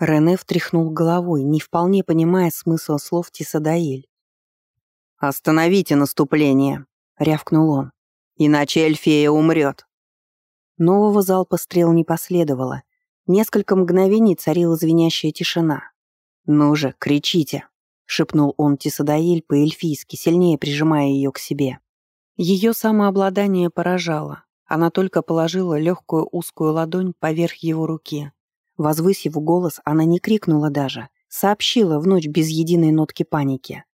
Рене втряхнул головой, не вполне понимая смысла слов Тисадаиль. «Остановите наступление!» — рявкнул он. «Иначе Эльфея умрет!» Нового залпа стрел не последовало. Несколько мгновений царила звенящая тишина. «Ну же, кричите!» — шепнул он Тисадаиль по-эльфийски, сильнее прижимая ее к себе. Ее самообладание поражало. Она только положила легкую узкую ладонь поверх его руки. Возвысив голос, она не крикнула даже, сообщила в ночь без единой нотки паники.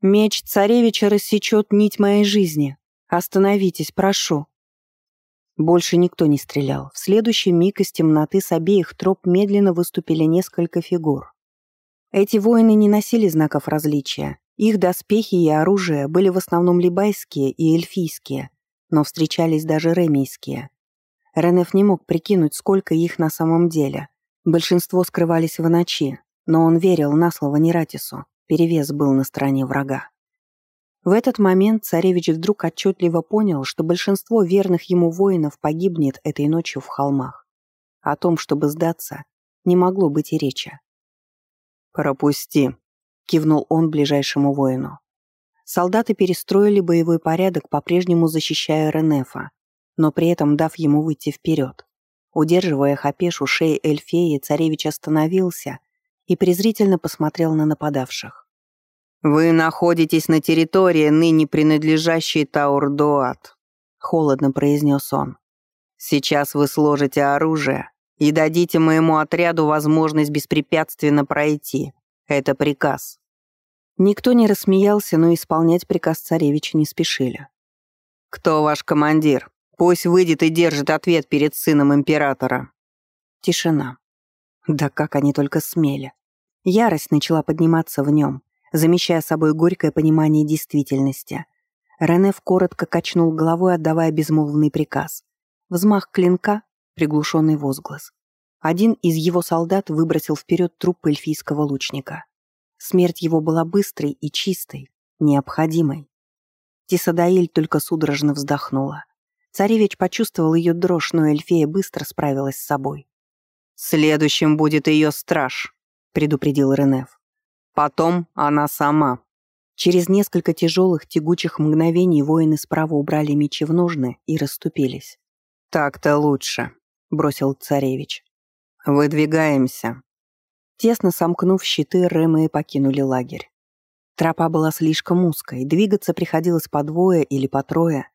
«Меч царевича рассечет нить моей жизни. Остановитесь, прошу». Больше никто не стрелял. В следующий миг из темноты с обеих троп медленно выступили несколько фигур. Эти воины не носили знаков различия. Их доспехи и оружие были в основном либайские и эльфийские, но встречались даже ремейские. Ренеф не мог прикинуть, сколько их на самом деле. Большинство скрывались в ночи, но он верил на слово Нератису перевес был на стороне врага. В этот момент царевич вдруг отчетливо понял, что большинство верных ему воинов погибнет этой ночью в холмах. О том, чтобы сдаться, не могло быть и речи. «Пропусти», — кивнул он ближайшему воину. Солдаты перестроили боевой порядок, по-прежнему защищая Ренефа, но при этом дав ему выйти вперед. Удерживая Хапешу шеи Эльфеи, царевич остановился и презрительно посмотрел на нападавших. «Вы находитесь на территории, ныне принадлежащей Таурдуат», — холодно произнес он. «Сейчас вы сложите оружие и дадите моему отряду возможность беспрепятственно пройти. Это приказ». Никто не рассмеялся, но исполнять приказ царевича не спешили. «Кто ваш командир? Пусть выйдет и держит ответ перед сыном императора». Тишина. Да как они только смели. Ярость начала подниматься в нем, замещая собой горькое понимание действительности. Ренеф коротко качнул головой, отдавая безмолвный приказ. Взмах клинка, приглушенный возглас. Один из его солдат выбросил вперед труп эльфийского лучника. Смерть его была быстрой и чистой, необходимой. Тисадаиль только судорожно вздохнула. Царевич почувствовал ее дрожь, но Эльфея быстро справилась с собой. «Следующим будет ее страж», — предупредил Ренеф. Потом она сама. Через несколько тяжелых тягучих мгновений воины справа убрали мечи в ножны и расступились. «Так-то лучше», — бросил царевич. «Выдвигаемся». Тесно сомкнув щиты, Рэмы покинули лагерь. Тропа была слишком узкой, двигаться приходилось по двое или по трое.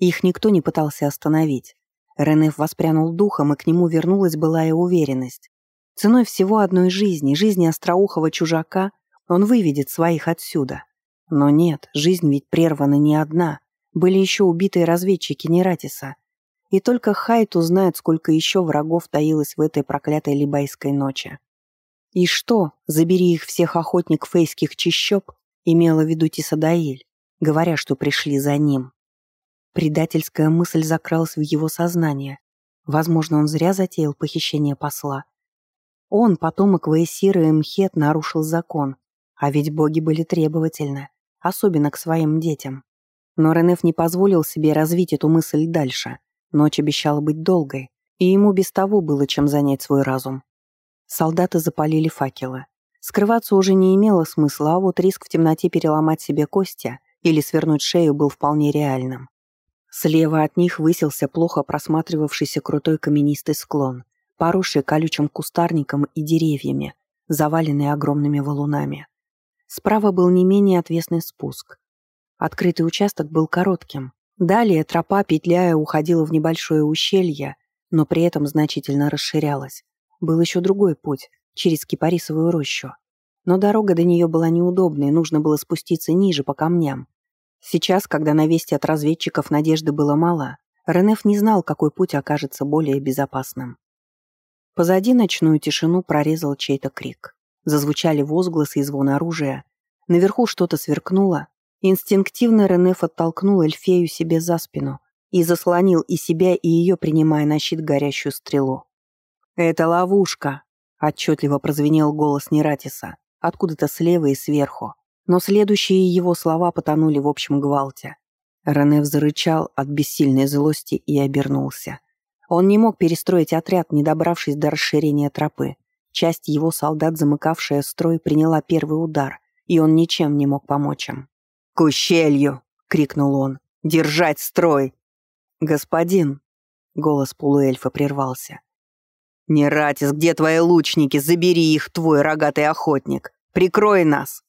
Их никто не пытался остановить. Ренеф воспрянул духом, и к нему вернулась былая уверенность. Ценой всего одной жизни, жизни остроухого чужака, он выведет своих отсюда. Но нет, жизнь ведь прервана не одна. Были еще убитые разведчики Нератиса. И только Хайт узнает, сколько еще врагов таилось в этой проклятой либайской ночи. И что, забери их всех охотник фейских чищоб, имела в виду Тисадаиль, говоря, что пришли за ним. Предательская мысль закралась в его сознание. Возможно, он зря затеял похищение посла. Он, потомок Ваесира и Мхет, нарушил закон, а ведь боги были требовательны, особенно к своим детям. Но Ренеф не позволил себе развить эту мысль дальше. Ночь обещала быть долгой, и ему без того было чем занять свой разум. Солдаты запалили факелы. Скрываться уже не имело смысла, а вот риск в темноте переломать себе кости или свернуть шею был вполне реальным. Слева от них высился плохо просматривавшийся крутой каменистый склон, поросший колючим кустарником и деревьями, заваленный огромными валунами. Справа был не менее отвесный спуск. Открытый участок был коротким. Далее тропа, петляя, уходила в небольшое ущелье, но при этом значительно расширялась. Был еще другой путь, через кипарисовую рощу. Но дорога до нее была неудобной, нужно было спуститься ниже по камням. Сейчас, когда на вести от разведчиков надежды было мало, Ренеф не знал, какой путь окажется более безопасным. Позади ночную тишину прорезал чей-то крик. Зазвучали возгласы и звон оружия. Наверху что-то сверкнуло. Инстинктивно Ренеф оттолкнул Эльфею себе за спину и заслонил и себя, и ее, принимая на щит горящую стрелу. «Это ловушка!» — отчетливо прозвенел голос Нератиса, откуда-то слева и сверху. Но следующие его слова потонули в общем гвалте. Рене зарычал от бессильной злости и обернулся. Он не мог перестроить отряд, не добравшись до расширения тропы. Часть его солдат, замыкавшая строй, приняла первый удар, и он ничем не мог помочь им. «К ущелью!» — крикнул он. «Держать строй!» «Господин!» — голос полуэльфа прервался. «Нератис, где твои лучники? Забери их, твой рогатый охотник! Прикрой нас!»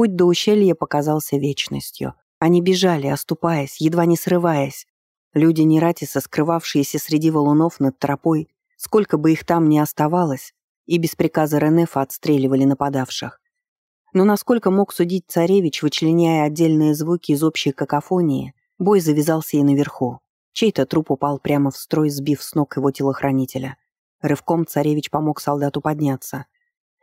Путь до ущелья показался вечностью. Они бежали, оступаясь, едва не срываясь. Люди Нератиса, скрывавшиеся среди валунов над тропой, сколько бы их там ни оставалось, и без приказа Ренефа отстреливали нападавших. Но насколько мог судить царевич, вычленяя отдельные звуки из общей какофонии, бой завязался и наверху. Чей-то труп упал прямо в строй, сбив с ног его телохранителя. Рывком царевич помог солдату подняться.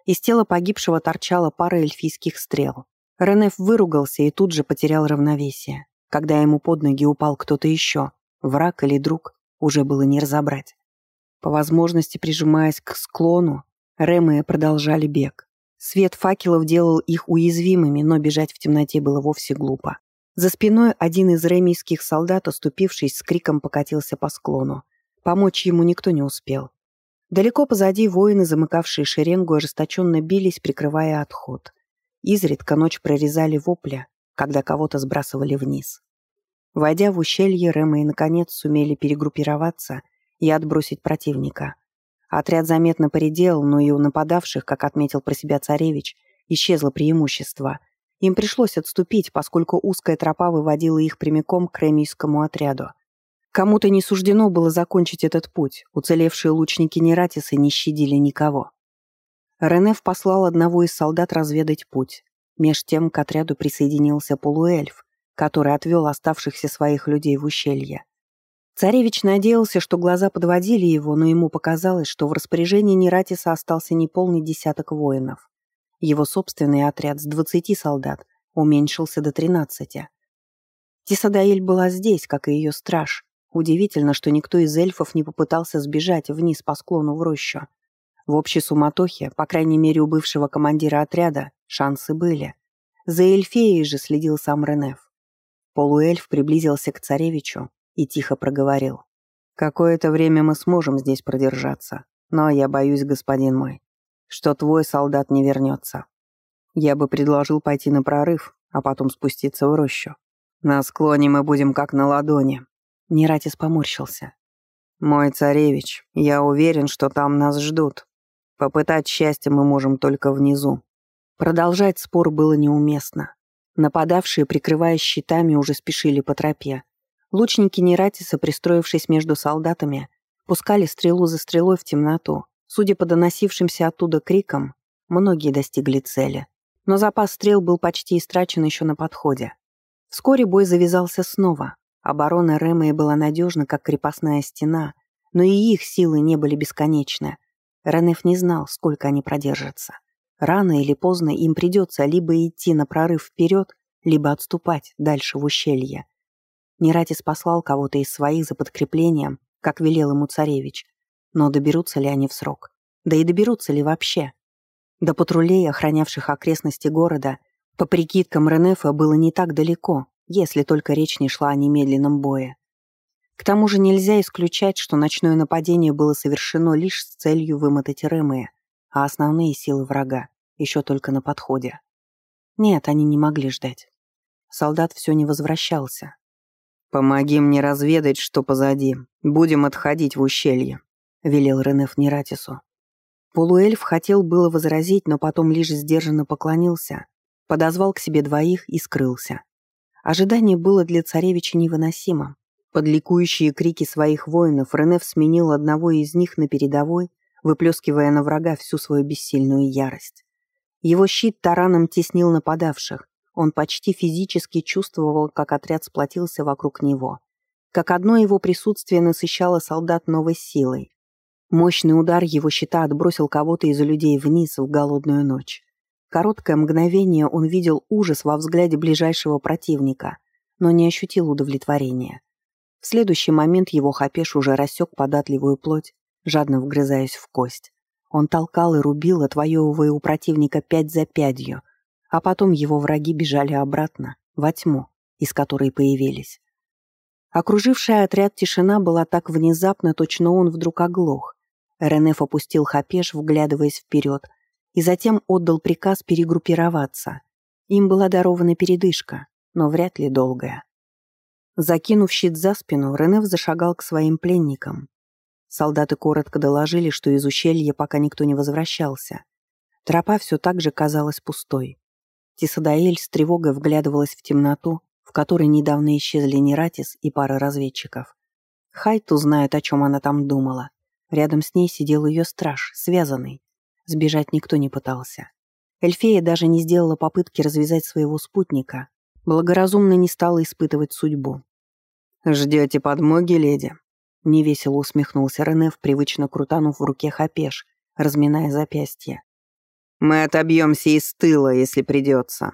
Из тела погибшего торчала пара эльфийских стрел. Ренеф выругался и тут же потерял равновесие. Когда ему под ноги упал кто-то еще, враг или друг, уже было не разобрать. По возможности прижимаясь к склону, Ремы продолжали бег. Свет факелов делал их уязвимыми, но бежать в темноте было вовсе глупо. За спиной один из ремийских солдат, оступившись, с криком покатился по склону. Помочь ему никто не успел. Далеко позади воины, замыкавшие шеренгу, ожесточенно бились, прикрывая отход. Изредка ночь прорезали вопля, когда кого-то сбрасывали вниз. Войдя в ущелье, Рэмы наконец сумели перегруппироваться и отбросить противника. Отряд заметно поредел, но и у нападавших, как отметил про себя царевич, исчезло преимущество. Им пришлось отступить, поскольку узкая тропа выводила их прямиком к ремийскому отряду. Кому-то не суждено было закончить этот путь, уцелевшие лучники Нератиса не щадили никого. Ренеф послал одного из солдат разведать путь. Меж тем к отряду присоединился полуэльф, который отвел оставшихся своих людей в ущелье. Царевич надеялся, что глаза подводили его, но ему показалось, что в распоряжении Нератиса остался неполный десяток воинов. Его собственный отряд с двадцати солдат уменьшился до тринадцати. Тисадаэль была здесь, как и ее страж. Удивительно, что никто из эльфов не попытался сбежать вниз по склону в рощу. В общей суматохе, по крайней мере у бывшего командира отряда, шансы были. За эльфеей же следил сам Ренеф. Полуэльф приблизился к царевичу и тихо проговорил. «Какое-то время мы сможем здесь продержаться, но я боюсь, господин мой, что твой солдат не вернется. Я бы предложил пойти на прорыв, а потом спуститься в рощу. На склоне мы будем как на ладони». Нератис поморщился. «Мой царевич, я уверен, что там нас ждут. Попытать счастье мы можем только внизу. Продолжать спор было неуместно. Нападавшие, прикрываясь щитами, уже спешили по тропе. Лучники Нератиса, пристроившись между солдатами, пускали стрелу за стрелой в темноту. Судя по доносившимся оттуда крикам, многие достигли цели. Но запас стрел был почти истрачен еще на подходе. Вскоре бой завязался снова. Оборона Рэмэя была надежна, как крепостная стена, но и их силы не были бесконечны. Ранеф не знал, сколько они продержатся. Рано или поздно им придется либо идти на прорыв вперед, либо отступать дальше в ущелье. Нератис послал кого-то из своих за подкреплением, как велел ему царевич. Но доберутся ли они в срок? Да и доберутся ли вообще? До патрулей, охранявших окрестности города, по прикидкам Ренефа было не так далеко, если только речь не шла о немедленном бое. К тому же нельзя исключать, что ночное нападение было совершено лишь с целью вымотать Ремея, а основные силы врага еще только на подходе. Нет, они не могли ждать. Солдат все не возвращался. «Помоги мне разведать, что позади. Будем отходить в ущелье», — велел Ренеф Нератису. Полуэльф хотел было возразить, но потом лишь сдержанно поклонился, подозвал к себе двоих и скрылся. Ожидание было для царевича невыносимо. Под ликующие крики своих воинов Ренеф сменил одного из них на передовой, выплескивая на врага всю свою бессильную ярость. Его щит тараном теснил нападавших. Он почти физически чувствовал, как отряд сплотился вокруг него. Как одно его присутствие насыщало солдат новой силой. Мощный удар его щита отбросил кого-то из людей вниз в голодную ночь. Короткое мгновение он видел ужас во взгляде ближайшего противника, но не ощутил удовлетворения. В следующий момент его хапеш уже рассек податливую плоть, жадно вгрызаясь в кость. Он толкал и рубил, отвоевывая у противника пять за пятью, а потом его враги бежали обратно, во тьму, из которой появились. Окружившая отряд тишина была так внезапно, точно он вдруг оглох. Ренеф опустил хапеш, вглядываясь вперед, и затем отдал приказ перегруппироваться. Им была дарована передышка, но вряд ли долгая. Закинув щит за спину, Ренеф зашагал к своим пленникам. Солдаты коротко доложили, что из ущелья пока никто не возвращался. Тропа все так же казалась пустой. Тисадаэль с тревогой вглядывалась в темноту, в которой недавно исчезли Нератис и пара разведчиков. Хайту знает, о чем она там думала. Рядом с ней сидел ее страж, связанный. Сбежать никто не пытался. Эльфея даже не сделала попытки развязать своего спутника. Благоразумно не стала испытывать судьбу. «Ждете подмоги, леди?» Невесело усмехнулся Ренеф, привычно крутанув в руке хапеш, разминая запястье. «Мы отобьемся из тыла, если придется».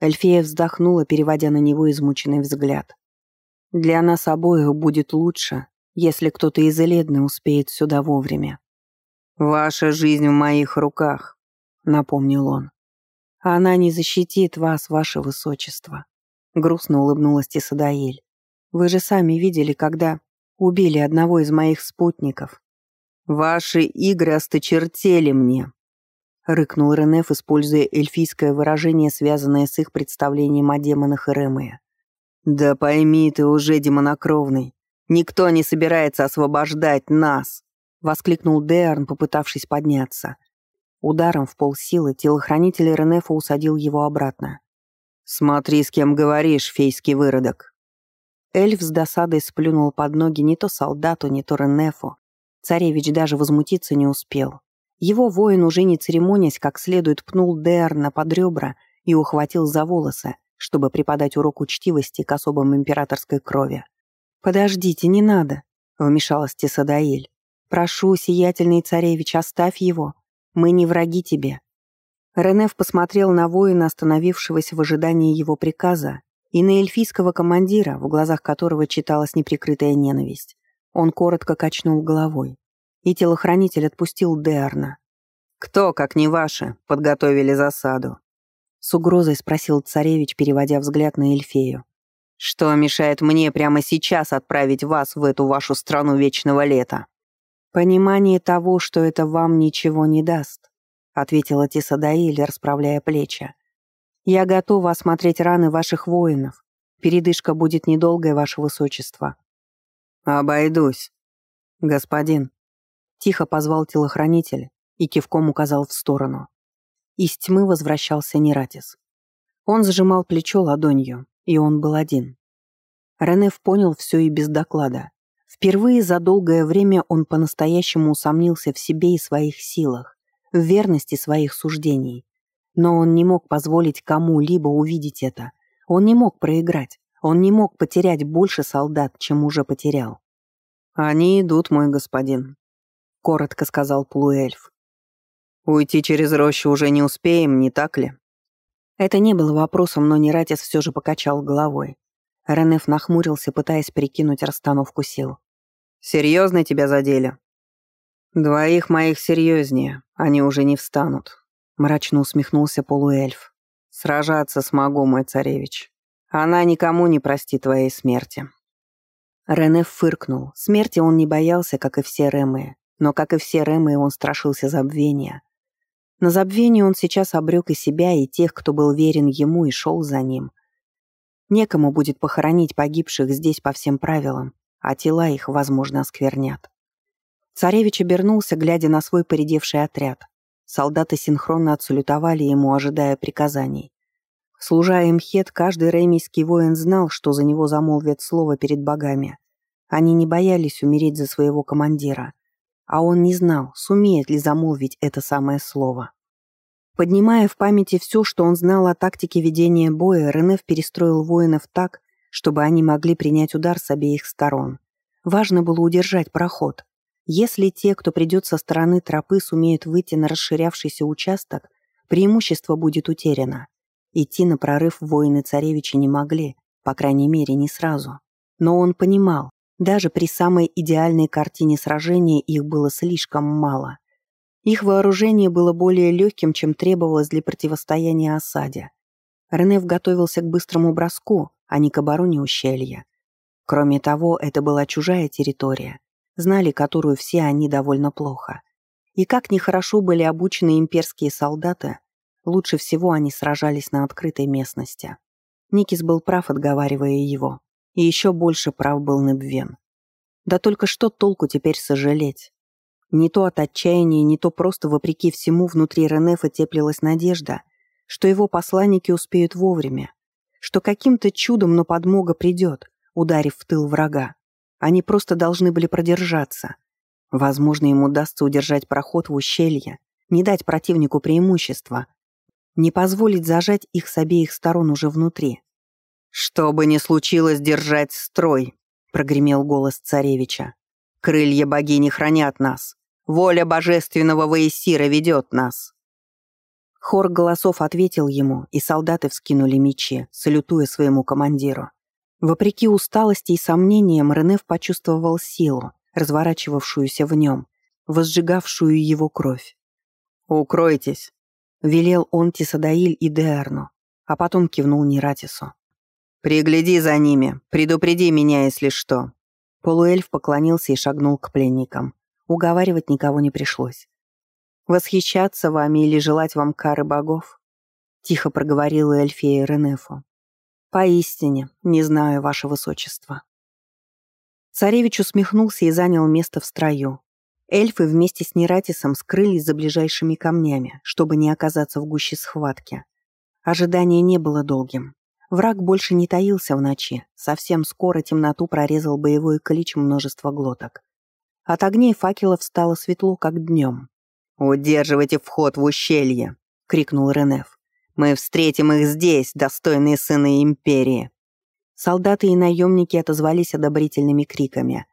Эльфея вздохнула, переводя на него измученный взгляд. «Для нас обоих будет лучше, если кто-то из Эледны успеет сюда вовремя». «Ваша жизнь в моих руках», — напомнил он. «Она не защитит вас, ваше высочество», — грустно улыбнулась Тесадаэль. «Вы же сами видели, когда убили одного из моих спутников». «Ваши игры осточертели мне», — рыкнул Ренеф, используя эльфийское выражение, связанное с их представлением о демонах Иремея. «Да пойми ты уже, демонокровный, никто не собирается освобождать нас!» — воскликнул Деарн, попытавшись подняться. Ударом в полсилы телохранитель Ренефа усадил его обратно. «Смотри, с кем говоришь, фейский выродок!» Эльф с досадой сплюнул под ноги не то солдату, не то Ренефу. Царевич даже возмутиться не успел. Его воин, уже не церемонясь, как следует пнул Деарна под ребра и ухватил за волосы, чтобы преподать урок учтивости к особам императорской крови. «Подождите, не надо», — вмешалась Тесадаиль. «Прошу, сиятельный царевич, оставь его. Мы не враги тебе». Ренеф посмотрел на воина, остановившегося в ожидании его приказа, и на эльфийского командира, в глазах которого читалась неприкрытая ненависть. Он коротко качнул головой, и телохранитель отпустил Деарна. «Кто, как не ваши, подготовили засаду?» С угрозой спросил царевич, переводя взгляд на Эльфею. «Что мешает мне прямо сейчас отправить вас в эту вашу страну вечного лета?» «Понимание того, что это вам ничего не даст», ответила Тисадаиль, расправляя плечи. Я готова осмотреть раны ваших воинов. Передышка будет недолгой, ваше высочество». «Обойдусь». «Господин». Тихо позвал телохранитель и кивком указал в сторону. Из тьмы возвращался Нератис. Он сжимал плечо ладонью, и он был один. Ренеф понял все и без доклада. Впервые за долгое время он по-настоящему усомнился в себе и своих силах, в верности своих суждений. Но он не мог позволить кому-либо увидеть это. Он не мог проиграть. Он не мог потерять больше солдат, чем уже потерял. «Они идут, мой господин», — коротко сказал полуэльф. «Уйти через рощу уже не успеем, не так ли?» Это не было вопросом, но Нератис все же покачал головой. Ренеф нахмурился, пытаясь прикинуть расстановку сил. «Серьезно тебя задели?» «Двоих моих серьезнее, они уже не встанут. Мрачно усмехнулся полуэльф. «Сражаться смогу, мой царевич. Она никому не простит твоей смерти». Рене фыркнул. Смерти он не боялся, как и все Ремы. Но, как и все Ремы, он страшился забвения. На забвение он сейчас обрек и себя, и тех, кто был верен ему и шел за ним. Некому будет похоронить погибших здесь по всем правилам, а тела их, возможно, осквернят. Царевич обернулся, глядя на свой поредевший отряд. Солдаты синхронно отсалютовали ему, ожидая приказаний. Служа им хет, каждый ремийский воин знал, что за него замолвят слово перед богами. Они не боялись умереть за своего командира. А он не знал, сумеет ли замолвить это самое слово. Поднимая в памяти все, что он знал о тактике ведения боя, Ренеф перестроил воинов так, чтобы они могли принять удар с обеих сторон. Важно было удержать проход. Если те, кто придет со стороны тропы, сумеют выйти на расширявшийся участок, преимущество будет утеряно. Идти на прорыв воины-царевичи не могли, по крайней мере, не сразу. Но он понимал, даже при самой идеальной картине сражения их было слишком мало. Их вооружение было более легким, чем требовалось для противостояния осаде. Ренеф готовился к быстрому броску, а не к обороне ущелья. Кроме того, это была чужая территория, знали которую все они довольно плохо. И как нехорошо были обучены имперские солдаты, лучше всего они сражались на открытой местности. Никис был прав, отговаривая его. И еще больше прав был Небвен. Да только что толку теперь сожалеть? Не то от отчаяния, не то просто вопреки всему внутри Ренефа теплилась надежда, что его посланники успеют вовремя, что каким-то чудом, но подмога придет, ударив в тыл врага. Они просто должны были продержаться. Возможно, им удастся удержать проход в ущелье, не дать противнику преимущества, не позволить зажать их с обеих сторон уже внутри. «Что бы ни случилось, держать строй», — прогремел голос царевича. «Крылья богини хранят нас. Воля божественного Ваесира ведет нас». Хор голосов ответил ему, и солдаты вскинули мечи, салютуя своему командиру. Вопреки усталости и сомнениям, Ренеф почувствовал силу, разворачивавшуюся в нем, возжигавшую его кровь. «Укройтесь», — велел он Тисадаиль и Деарну, а потом кивнул Нератису. «Пригляди за ними, предупреди меня, если что». Полуэльф поклонился и шагнул к пленникам. Уговаривать никого не пришлось. «Восхищаться вами или желать вам кары богов?» — тихо проговорила Эльфея Ренефу. «Поистине, не знаю, ваше высочество». Царевич усмехнулся и занял место в строю. Эльфы вместе с Нератисом скрылись за ближайшими камнями, чтобы не оказаться в гуще схватки. Ожидание не было долгим. Враг больше не таился в ночи, совсем скоро темноту прорезал боевой клич множества глоток. От огней факелов стало светло, как днем. «Удерживайте вход в ущелье!» — крикнул Ренеф. «Мы встретим их здесь, достойные сыны Империи!» Солдаты и наемники отозвались одобрительными криками.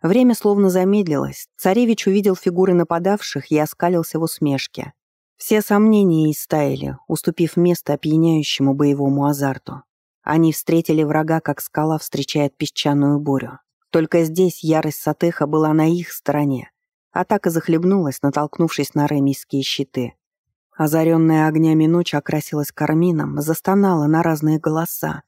Время словно замедлилось. Царевич увидел фигуры нападавших и оскалился в усмешке. Все сомнения истаяли, уступив место опьяняющему боевому азарту. Они встретили врага, как скала встречает песчаную бурю. Только здесь ярость Сатеха была на их стороне. Атака захлебнулась, натолкнувшись на ремийские щиты. Озаренная огнями ночь окрасилась кармином, застонала на разные голоса.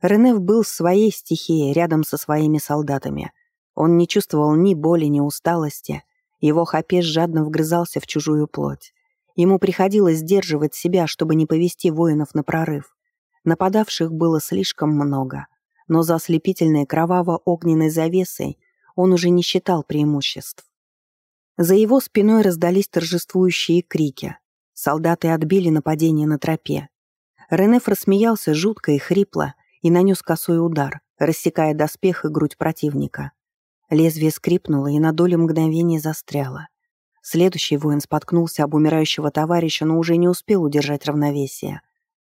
Ренев был в своей стихии, рядом со своими солдатами. Он не чувствовал ни боли, ни усталости. Его хапеш жадно вгрызался в чужую плоть. Ему приходилось сдерживать себя, чтобы не повести воинов на прорыв. Нападавших было слишком много, но за ослепительной кроваво-огненной завесой он уже не считал преимуществ. За его спиной раздались торжествующие крики. Солдаты отбили нападение на тропе. Ренеф рассмеялся жутко и хрипло и нанес косой удар, рассекая доспех и грудь противника. Лезвие скрипнуло и на долю мгновения застряло. Следующий воин споткнулся об умирающего товарища, но уже не успел удержать равновесие.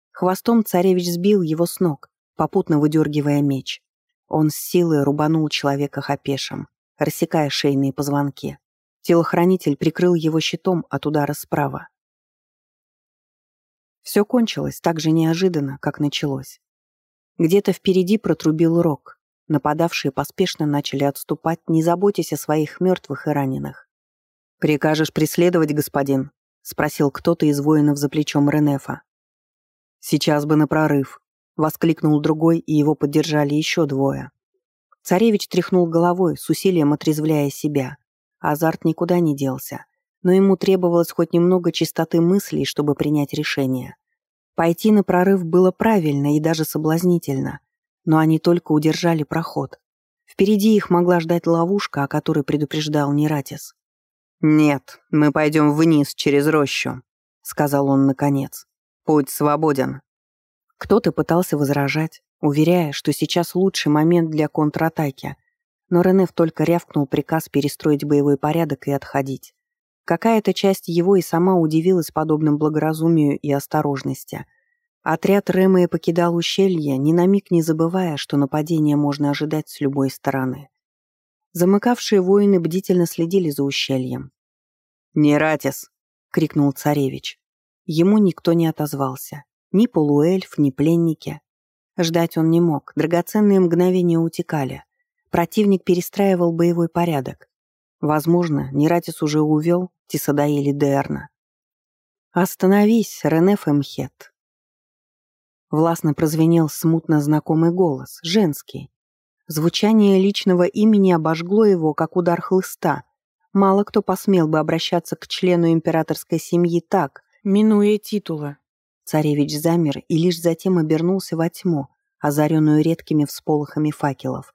Хвостом царевич сбил его с ног, попутно выдергивая меч. Он с силой рубанул человека хапешем, рассекая шейные позвонки. Телохранитель прикрыл его щитом от удара справа. Все кончилось так же неожиданно, как началось. Где-то впереди протрубил рог. Нападавшие поспешно начали отступать, не заботясь о своих мертвых и раненых. «Прикажешь преследовать, господин?» — спросил кто-то из воинов за плечом Ренефа. «Сейчас бы на прорыв», — воскликнул другой, и его поддержали еще двое. Царевич тряхнул головой, с усилием отрезвляя себя. Азарт никуда не делся, но ему требовалось хоть немного чистоты мыслей, чтобы принять решение. Пойти на прорыв было правильно и даже соблазнительно, но они только удержали проход. Впереди их могла ждать ловушка, о которой предупреждал Нератис. «Нет, мы пойдем вниз через рощу», — сказал он наконец. «Путь свободен». Кто-то пытался возражать, уверяя, что сейчас лучший момент для контратаки, но Ренеф только рявкнул приказ перестроить боевой порядок и отходить. Какая-то часть его и сама удивилась подобным благоразумию и осторожности. Отряд Рэмэя покидал ущелье, ни на миг не забывая, что нападение можно ожидать с любой стороны. Замыкавшие воины бдительно следили за ущельем. «Нератис!» — крикнул царевич. Ему никто не отозвался. Ни полуэльф, ни пленники. Ждать он не мог, драгоценные мгновения утекали. Противник перестраивал боевой порядок. Возможно, Нератис уже увел Тисадаили Дерна. «Остановись, Рене Фемхет!» Властно прозвенел смутно знакомый голос, женский. Звучание личного имени обожгло его, как удар хлыста. Мало кто посмел бы обращаться к члену императорской семьи так, минуя титула. Царевич замер и лишь затем обернулся во тьму, озаренную редкими всполохами факелов.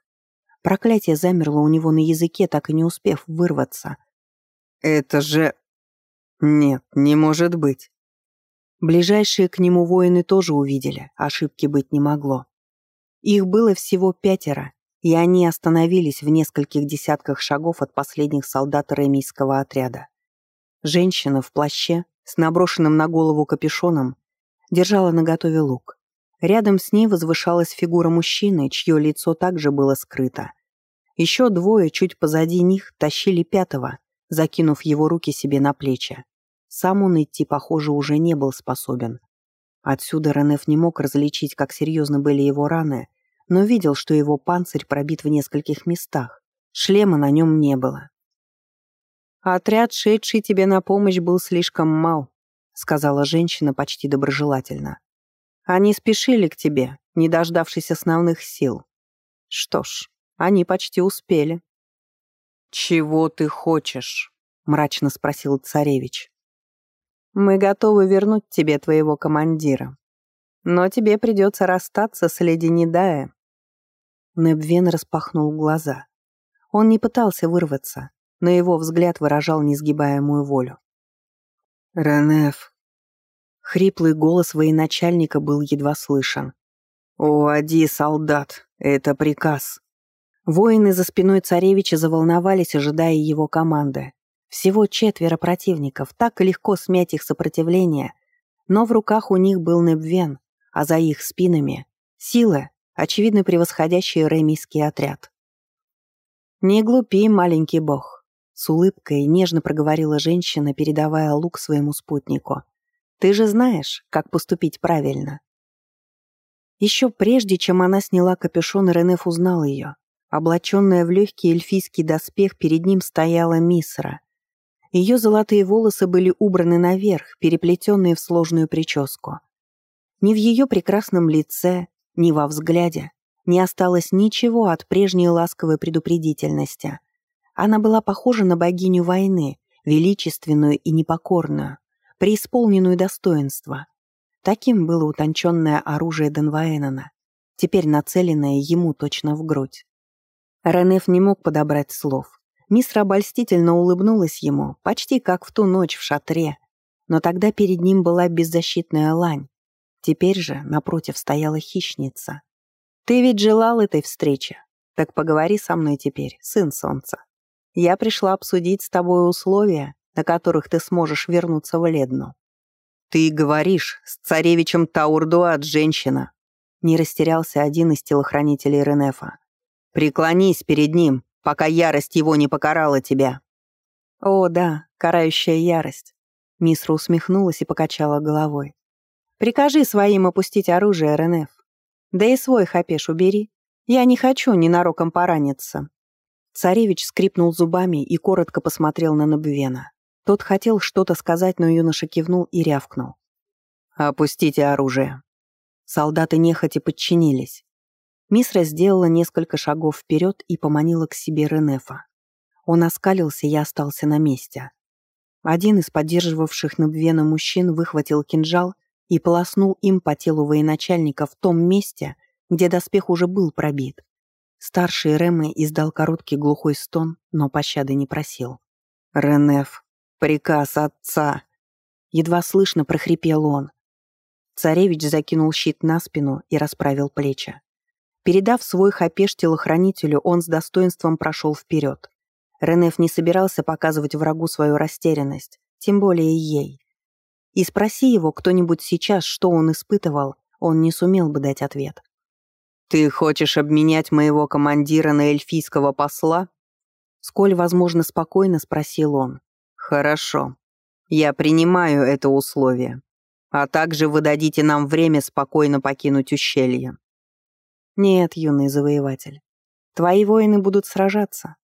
Проклятие замерло у него на языке, так и не успев вырваться. «Это же...» «Нет, не может быть». Ближайшие к нему воины тоже увидели, ошибки быть не могло. Их было всего пятеро, и они остановились в нескольких десятках шагов от последних солдат ремийского отряда. Женщина в плаще, с наброшенным на голову капюшоном, держала наготове лук. Рядом с ней возвышалась фигура мужчины, чье лицо также было скрыто. Еще двое чуть позади них тащили пятого, закинув его руки себе на плечи. Сам он идти, похоже, уже не был способен. Отсюда Ренеф не мог различить, как серьезно были его раны, но видел, что его панцирь пробит в нескольких местах. Шлема на нем не было. «Отряд, шедший тебе на помощь, был слишком мал», сказала женщина почти доброжелательно. «Они спешили к тебе, не дождавшись основных сил. Что ж, они почти успели». «Чего ты хочешь?» — мрачно спросил царевич. «Мы готовы вернуть тебе твоего командира. Но тебе придется расстаться с леди Недая». Небвен распахнул глаза. Он не пытался вырваться, но его взгляд выражал несгибаемую волю. «Ренеф». Хриплый голос военачальника был едва слышен. «Уводи, солдат, это приказ». Воины за спиной царевича заволновались, ожидая его команды. Всего четверо противников, так легко смять их сопротивление, но в руках у них был Небвен, а за их спинами — силы, очевидно превосходящие ремийский отряд. «Не глупи, маленький бог. С улыбкой нежно проговорила женщина, передавая лук своему спутнику. «Ты же знаешь, как поступить правильно». Еще прежде, чем она сняла капюшон, Ренеф узнал ее. Облаченная в легкий эльфийский доспех, перед ним стояла Мисра. Ее золотые волосы были убраны наверх, переплетенные в сложную прическу. Ни в ее прекрасном лице, ни во взгляде не осталось ничего от прежней ласковой предупредительности. Она была похожа на богиню войны, величественную и непокорную, преисполненную достоинства. Таким было утонченное оружие Денваэнона, теперь нацеленное ему точно в грудь. Ренеф не мог подобрать слов. Мисра обольстительно улыбнулась ему, почти как в ту ночь в шатре, но тогда перед ним была беззащитная лань. Теперь же, напротив, стояла хищница. «Ты ведь желал этой встречи, так поговори со мной теперь, сын солнца». Я пришла обсудить с тобой условия, на которых ты сможешь вернуться в Ледну». «Ты говоришь, с царевичем Таурдуат женщина», не растерялся один из телохранителей Ренефа. «Преклонись перед ним, пока ярость его не покарала тебя». «О, да, карающая ярость». Мисра усмехнулась и покачала головой. «Прикажи своим опустить оружие, Ренеф. Да и свой хапеш убери. Я не хочу ненароком пораниться». Царевич скрипнул зубами и коротко посмотрел на Набвена. Тот хотел что-то сказать, но юноша кивнул и рявкнул. «Опустите оружие». Солдаты нехотя подчинились. Мисра сделала несколько шагов вперед и поманила к себе Ренефа. Он оскалился и остался на месте. Один из поддерживавших Набвена мужчин выхватил кинжал и полоснул им по телу военачальника в том месте, где доспех уже был пробит. Старший Рэмэ издал короткий глухой стон, но пощады не просил. «Ренеф, приказ отца!» Едва слышно прохрипел он. Царевич закинул щит на спину и расправил плечи. Передав свой хапеш телохранителю, он с достоинством прошел вперед. Ренеф не собирался показывать врагу свою растерянность, тем более ей. И спроси его кто-нибудь сейчас, что он испытывал, он не сумел бы дать ответ. «Ты хочешь обменять моего командира на эльфийского посла?» Сколь, возможно, спокойно спросил он. «Хорошо. Я принимаю это условие. А также вы дадите нам время спокойно покинуть ущелье». «Нет, юный завоеватель. Твои воины будут сражаться.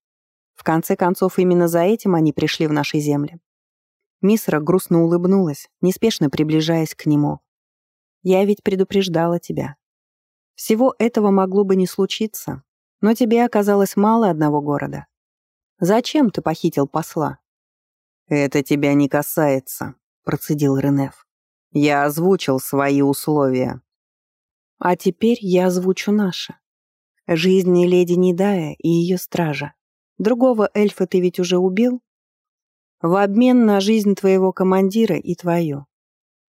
В конце концов, именно за этим они пришли в наши земли». Мисра грустно улыбнулась, неспешно приближаясь к нему. «Я ведь предупреждала тебя. Всего этого могло бы не случиться, Но тебе оказалось мало одного города. Зачем ты похитил посла?» «Это тебя не касается», — процедил Ренеф. «Я озвучил свои условия». «А теперь я озвучу наши. Жизни леди Недая и ее стража. Другого эльфа ты ведь уже убил? В обмен на жизнь твоего командира и твою.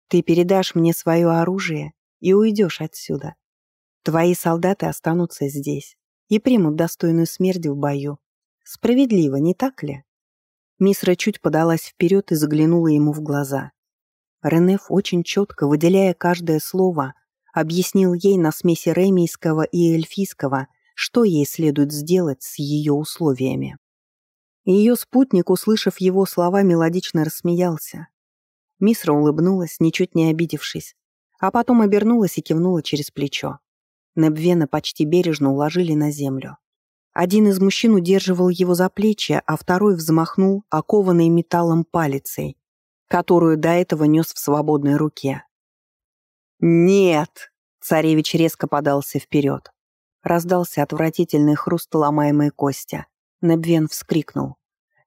Ты передашь мне свое оружие и уйдешь отсюда. Твои солдаты останутся здесь и примут достойную смерть в бою. Справедливо, не так ли?» Мисра чуть подалась вперед и заглянула ему в глаза. Ренеф очень четко, выделяя каждое слово, объяснил ей на смеси ремейского и эльфийского, что ей следует сделать с ее условиями. Ее спутник, услышав его слова, мелодично рассмеялся. Мисра улыбнулась, ничуть не обидевшись, а потом обернулась и кивнула через плечо. Небвена почти бережно уложили на землю. Один из мужчин удерживал его за плечи, а второй взмахнул окованной металлом палицей, которую до этого нес в свободной руке. «Нет!» — царевич резко подался вперед. Раздался отвратительный хруст ломаемой кости. Небвен вскрикнул.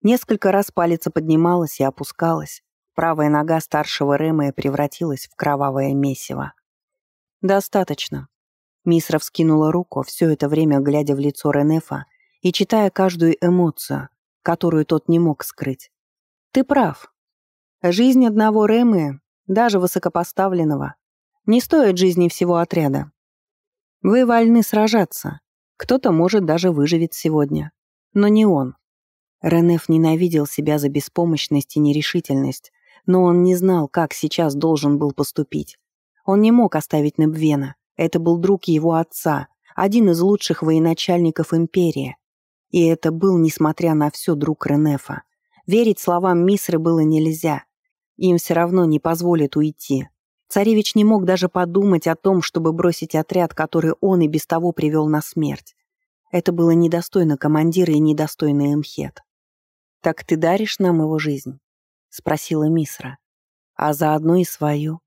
Несколько раз палец поднималась и опускалась. Правая нога старшего Рэмэя превратилась в кровавое месиво. «Достаточно». Мисра вскинула руку, все это время глядя в лицо Ренефа и читая каждую эмоцию, которую тот не мог скрыть. «Ты прав. Жизнь одного Рэмэя, даже высокопоставленного, не стоит жизни всего отряда. Вы вольны сражаться. Кто-то, может, даже выживет сегодня. Но не он. Ренеф ненавидел себя за беспомощность и нерешительность, но он не знал, как сейчас должен был поступить. Он не мог оставить Небвена. Это был друг его отца, один из лучших военачальников империи. И это был, несмотря на все, друг Ренефа. Верить словам Мисры было нельзя. Им все равно не позволят уйти. Царевич не мог даже подумать о том, чтобы бросить отряд, который он и без того привел на смерть. Это было недостойно командира и недостойно Эмхет. «Так ты даришь нам его жизнь?» — спросила Мисра. «А заодно и свою.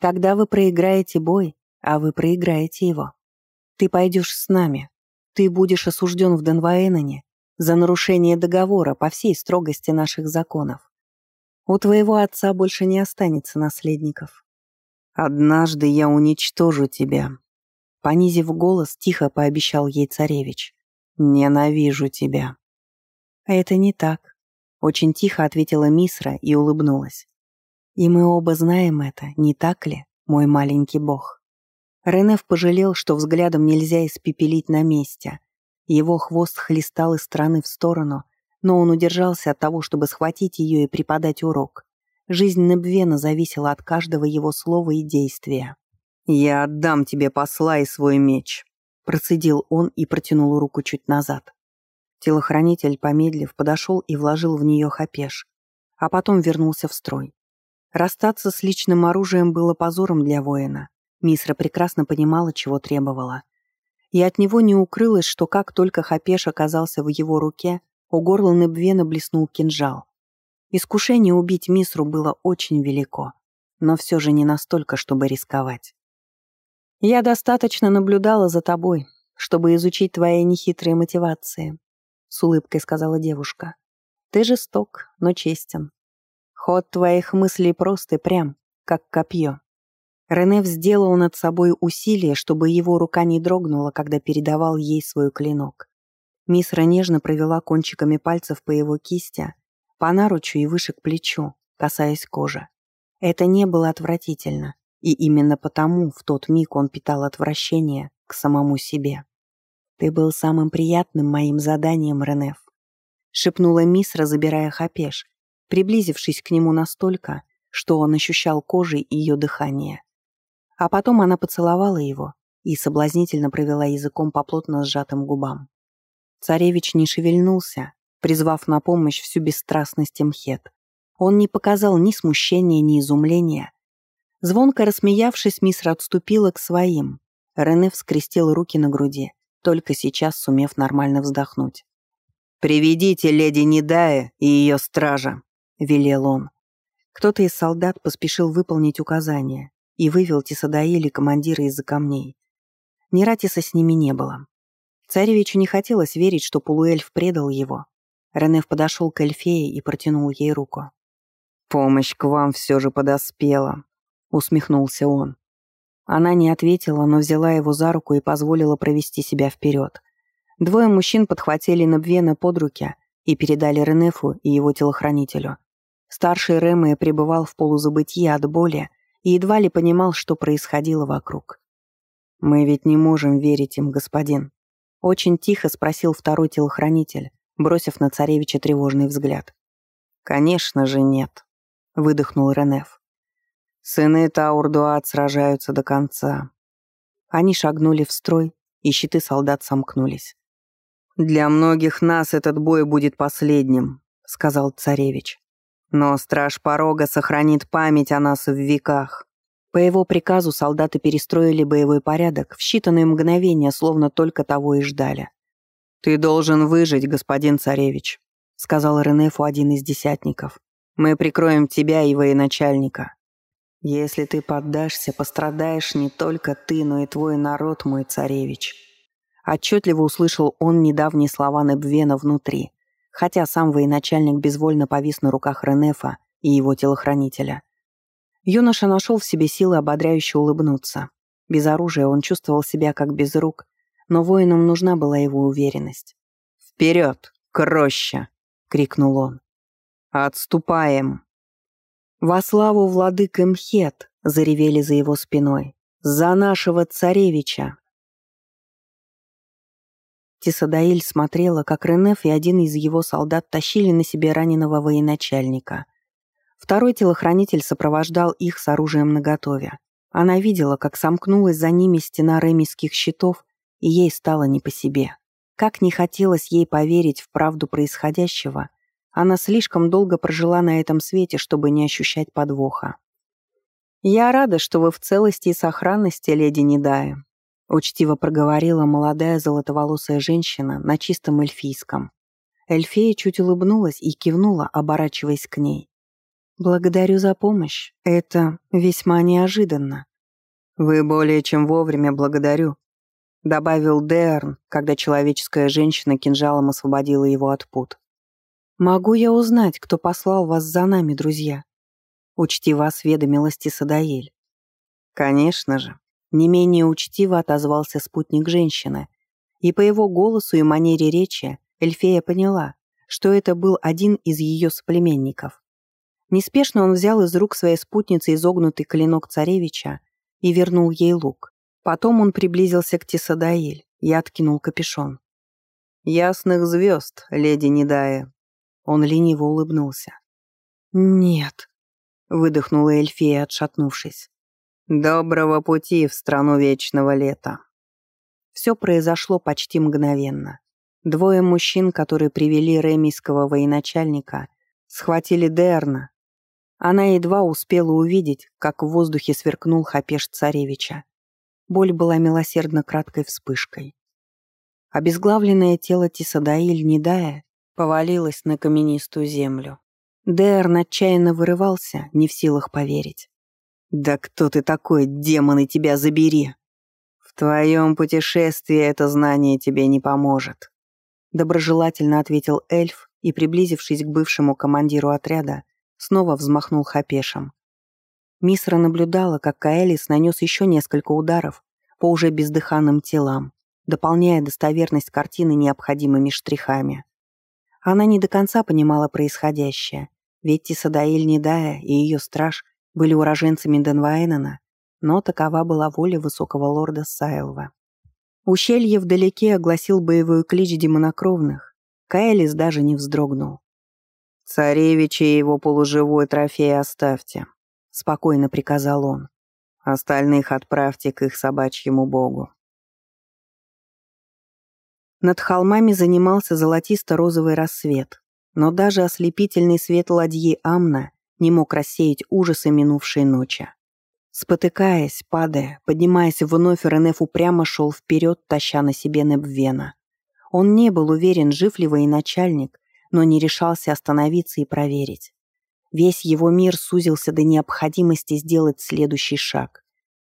Когда вы проиграете бой, а вы проиграете его, ты пойдешь с нами. Ты будешь осужден в Денваэноне за нарушение договора по всей строгости наших законов. У твоего отца больше не останется наследников. «Однажды я уничтожу тебя», — понизив голос, тихо пообещал ей царевич. «Ненавижу тебя». «Это не так», — очень тихо ответила Мисра и улыбнулась. «И мы оба знаем это, не так ли, мой маленький бог?» Ренеф пожалел, что взглядом нельзя испепелить на месте. Его хвост хлестал из стороны в сторону, но он удержался от того, чтобы схватить ее и преподать урок. Жизнь Небвена зависела от каждого его слова и действия. «Я отдам тебе посла и свой меч», — процедил он и протянул руку чуть назад. Телохранитель, помедлив, подошел и вложил в нее хапеш, а потом вернулся в строй. Расстаться с личным оружием было позором для воина. Мисра прекрасно понимала, чего требовала. И от него не укрылось, что как только хапеш оказался в его руке, у горла Небвена блеснул кинжал. Искушение убить Мисру было очень велико, но все же не настолько, чтобы рисковать. «Я достаточно наблюдала за тобой, чтобы изучить твои нехитрые мотивации», — с улыбкой сказала девушка. «Ты жесток, но честен. Ход твоих мыслей прост и прям, как копье». Ренев сделал над собой усилие, чтобы его рука не дрогнула, когда передавал ей свой клинок. Мисра нежно провела кончиками пальцев по его кисти, по наручу и выше к плечу, касаясь кожи. Это не было отвратительно, и именно потому в тот миг он питал отвращение к самому себе. «Ты был самым приятным моим заданием, Ренеф», — шепнула Мисра, забирая хапеш, приблизившись к нему настолько, что он ощущал кожей ее дыхание. А потом она поцеловала его и соблазнительно провела языком по плотно сжатым губам. Царевич не шевельнулся, призвав на помощь всю бесстрастность Мхет. Он не показал ни смущения, ни изумления. Звонко рассмеявшись, Мисра отступила к своим. Рене вскрестил руки на груди, только сейчас сумев нормально вздохнуть. «Приведите леди Недая и ее стража», — велел он. Кто-то из солдат поспешил выполнить указание и вывел Тисадаили командира из-за камней. Нератиса с ними не было. Царевичу не хотелось верить, что полуэльф предал его. Ренеф подошел к эльфее и протянул ей руку. «Помощь к вам все же подоспела», — усмехнулся он. Она не ответила, но взяла его за руку и позволила провести себя вперед. Двое мужчин подхватили Набвена под руки и передали Ренефу и его телохранителю. Старший Рэмэ пребывал в полузабытии от боли и едва ли понимал, что происходило вокруг. «Мы ведь не можем верить им, господин», — очень тихо спросил второй телохранитель, бросив на царевича тревожный взгляд. «Конечно же нет», — выдохнул Ренеф. «Сыны Таурдуат сражаются до конца». Они шагнули в строй, и щиты солдат сомкнулись. «Для многих нас этот бой будет последним», — сказал царевич. «Но страж порога сохранит память о нас в веках». По его приказу солдаты перестроили боевой порядок в считанные мгновения, словно только того и ждали. «Ты должен выжить, господин царевич», — сказал Ренефу один из десятников. «Мы прикроем тебя и военачальника. Если ты поддашься, пострадаешь не только ты, но и твой народ, мой царевич». Отчетливо услышал он недавние слова Небвена внутри, хотя сам военачальник безвольно повис на руках Ренефа и его телохранителя. Юноша нашел в себе силы ободряюще улыбнуться. Без оружия он чувствовал себя как без рук, но воинам нужна была его уверенность. «Вперед, к роще!» — крикнул он. «Отступаем!» «Во славу владык Мхет!» — заревели за его спиной. «За нашего царевича!» Тисадаиль смотрела, как Ренеф и один из его солдат тащили на себе раненого военачальника. Второй телохранитель сопровождал их с оружием наготове. Она видела, как сомкнулась за ними стена ремийских щитов, и ей стало не по себе. Как не хотелось ей поверить в правду происходящего, она слишком долго прожила на этом свете, чтобы не ощущать подвоха. «Я рада, что вы в целости и сохранности, леди Недая», Учтиво проговорила молодая золотоволосая женщина на чистом эльфийском. Эльфея чуть улыбнулась и кивнула, оборачиваясь к ней. «Благодарю за помощь. Это весьма неожиданно». «Вы более чем вовремя благодарю», — добавил Дерн, когда человеческая женщина кинжалом освободила его от пут. «Могу я узнать, кто послал вас за нами, друзья?» Учтиво осведомилась Тисадаэль. «Конечно же», не менее учтиво отозвался спутник женщины, и по его голосу и манере речи Эльфея поняла, что это был один из ее соплеменников. Неспешно он взял из рук своей спутницы изогнутый клинок царевича и вернул ей лук. Потом он приблизился к Тесадаиль и откинул капюшон. «Ясных звезд, леди Недая». Он лениво улыбнулся. «Нет», — выдохнула Эльфея, отшатнувшись. «Доброго пути в страну вечного лета». Все произошло почти мгновенно. Двое мужчин, которые привели ремийского военачальника, схватили Дерна. Она едва успела увидеть, как в воздухе сверкнул хапеш царевича. Боль была милосердно краткой вспышкой. Обезглавленное тело Тисадаиль Недая повалилось на каменистую землю. Дерн отчаянно вырывался, не в силах поверить. «Да кто ты такой, демоны, тебя забери!» «В твоем путешествии это знание тебе не поможет», доброжелательно ответил эльф и, приблизившись к бывшему командиру отряда, снова взмахнул хапешем. Мисра наблюдала, как Каэлис нанес еще несколько ударов по уже бездыханным телам, дополняя достоверность картины необходимыми штрихами. Она не до конца понимала происходящее, ведь Тисадаиль Недая и ее страж — были уроженцами Денвайнена, но такова была воля высокого лорда Сайлва. Ущелье вдалеке огласил боевой клич демонокровных. Каэлис даже не вздрогнул. «Царевича и его полуживой трофей оставьте», — спокойно приказал он. «Остальных отправьте к их собачьему богу». Над холмами занимался золотисто-розовый рассвет, но даже ослепительный свет ладьи Амна не мог рассеять ужасы минувшей ночи. Спотыкаясь, падая, поднимаясь вновь, Ренеф упрямо шел вперед, таща на себе Небвена. Он не был уверен, жив ли военачальник, но не решался остановиться и проверить. Весь его мир сузился до необходимости сделать следующий шаг.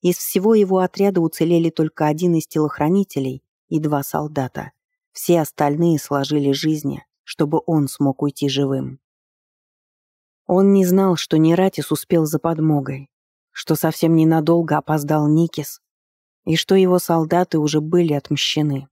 Из всего его отряда уцелели только один из телохранителей и два солдата. Все остальные сложили жизни, чтобы он смог уйти живым. Он не знал, что Нератис успел за подмогой, что совсем ненадолго опоздал Никис, и что его солдаты уже были отмщены.